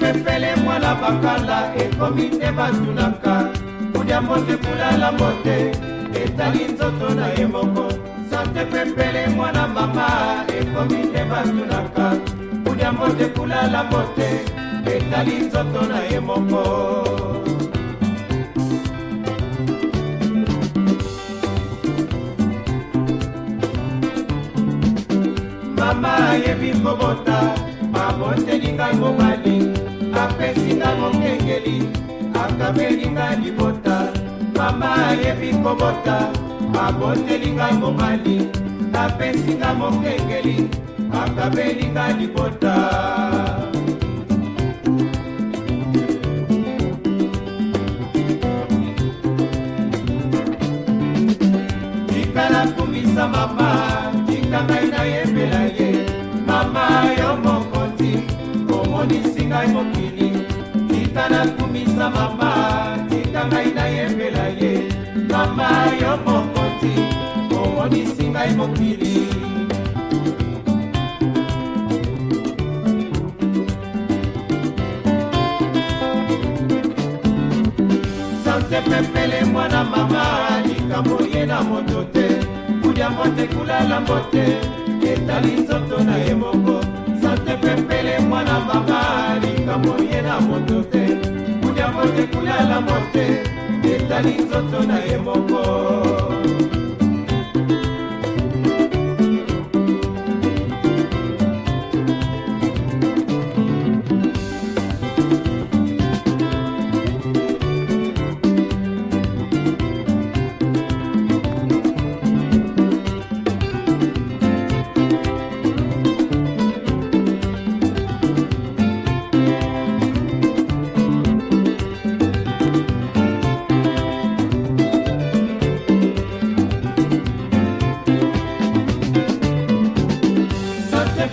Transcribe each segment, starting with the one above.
pepele mwana bakala ekomi te batunaka kuliambo te kulalambo te etali nzoto na ye moko sante pepele mwana mama ekomi te batunaka kuliambo te kulalambo te etali nzoto na ye moko mama ayebi kobota abotelinga mobali apesinga mokengeli akabelinga libota mama ayebi kobota abotelinga mobali apesinga mokengeli akabelinga libota na ngai nayembela ye mama yo mokonzi omonisi ngai mokili tika nakumisa mama tika ngai nayembela ye mama yo mokonzi omonisi ngai mokili sante pepele mwana mama likambo ye na moto te mbote kulala mbote etali nzoto na ye moko sante pepele mwana mama likambo ye na moto te kulia mbote kulala mbote etali nzoto na ye moko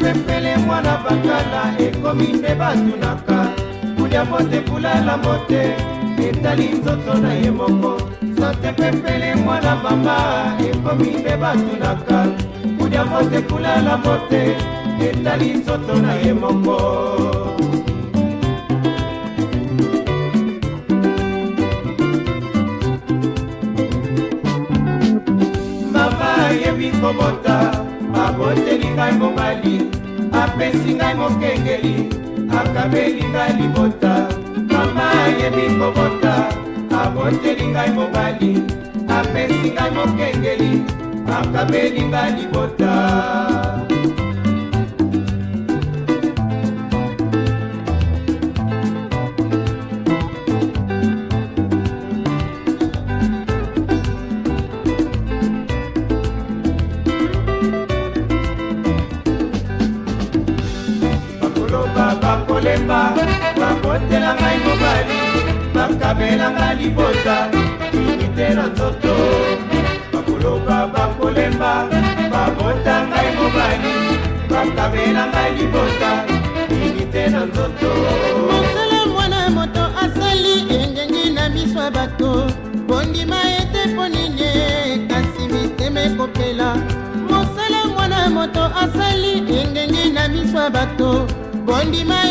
asepele mwana bakala ekomi nde batunaka kulia mote kulala mote etali nzoto na ye moko sante pepele mwana mama ekomi nde batunaka kulia mote kulala mote etali nzoto na ye moko mama yebi kobota abotelingai mobali apesi ngai mokengeli akabeli ngai libota mama ayebi kobota aboteli ngai mobali apesi ngai mokengeli akabeli ngai libota bakabelanga libota minite na nzoto bakoloba bakolemba babota ngai mobali bakabelanga libota minite na nzoto mosala mwana moto asali engengi na biso ya bato bondima ete mpo nini kasi mitema ekopela mosala mwana moto asali engengi na biso ya bato bondima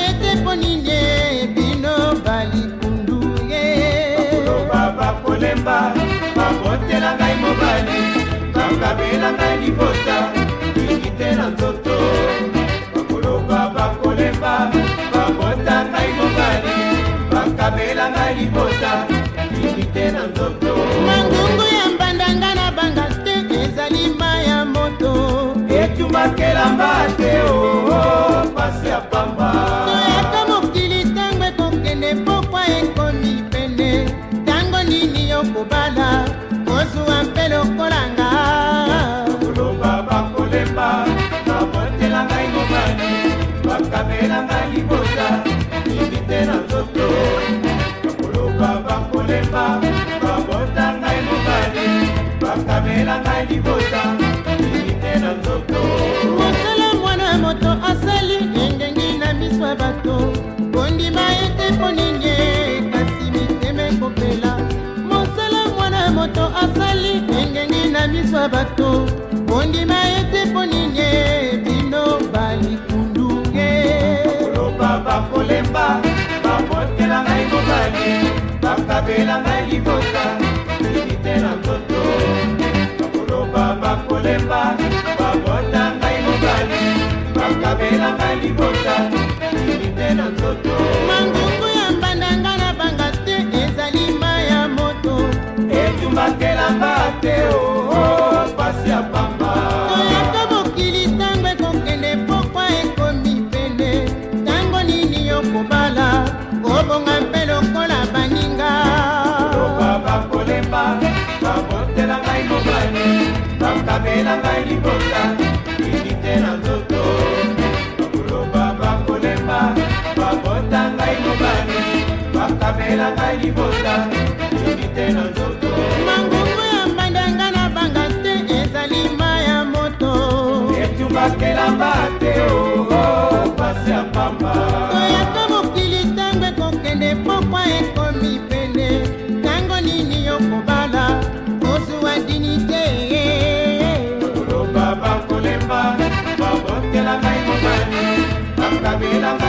mobali bakabelanga liposa mingi te na nzoto libota ibi te na nzoto bakoloba bakolemba babota ngai mobali bakamela ngai libota ibi te na nzoto mosala mwana moto asali engengi na miso ya bato kondima ete mpo nini kasi mitema ekopela mosala mwana moto asali engengi na miso ya bato bakabela ngai libota nini te na nzoto bakoloba bakolemba babota ngai mobali bakabela ngai libota nini te na nzoto mangungu ya mbandanga na banga te ezali ma ya moto etumbakelanga te o oh, oh, oh, pasi ya bapela ngai libota mingi te na nzoto bakoloba bakolemba babota ngai mobali bakabela ngai libota la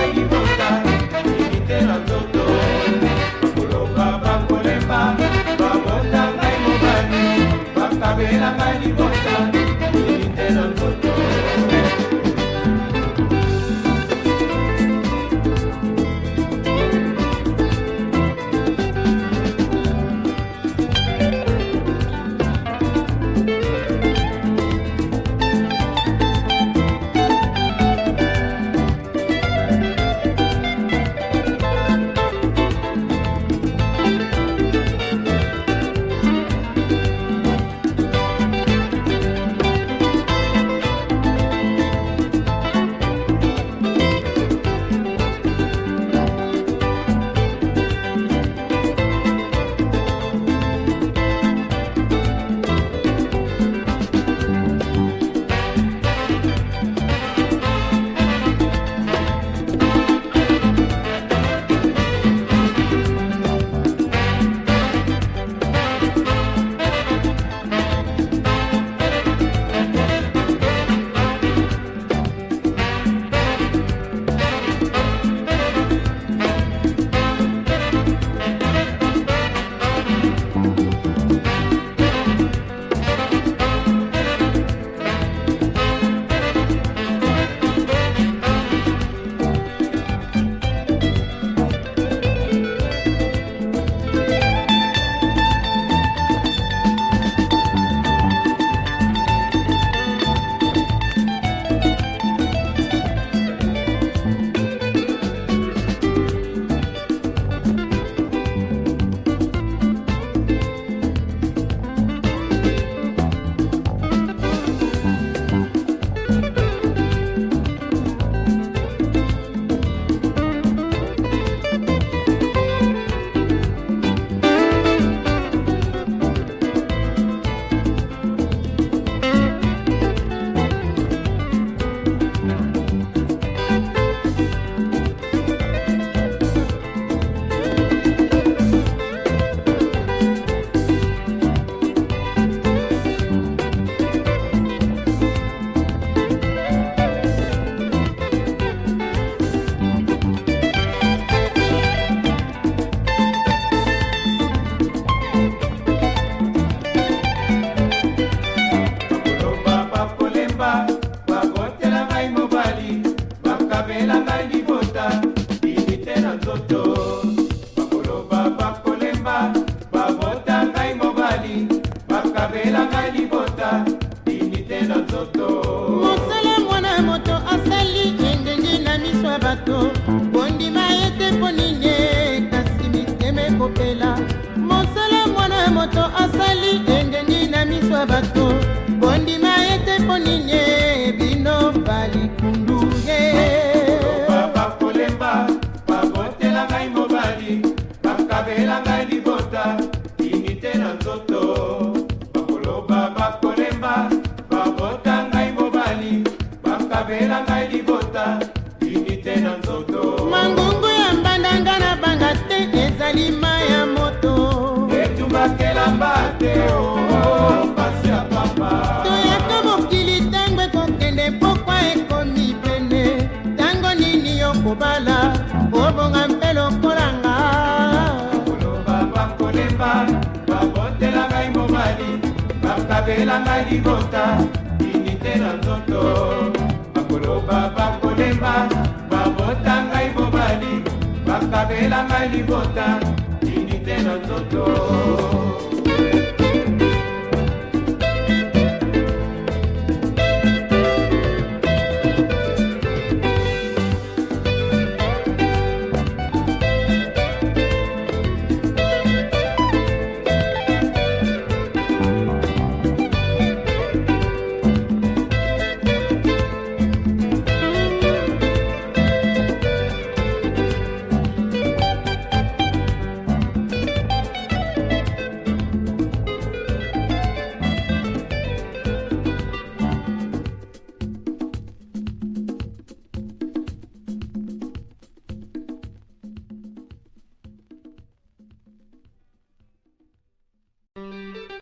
elamba libota dini te na nzoto bakoloba bakolemba babota ngai mobali bakabela ngai libota dini te na nzoto mosala mwana moto asali endenge na miso ya bato bondima ete mpo nini kasi mitema ekopela mosala mwana moto asali endenge na miso ya bato bondima ete mpo nini bino balikundu ye yeah. kabela ngai libota linite na nzoto mangungu ya mbandanga na banga te ezali ma ya moto etumakelamba te o oh, oh, pasi ya pamba toyaka mokili ntango ekokende pokwa ekomi pene ntango nini okobala obonga mpe lokolanga koloba bakolemba babotela ngai mobali bakabela ngai libota linite na nzoto babota ngai mobali bakabela ngai libota nini te na nzoto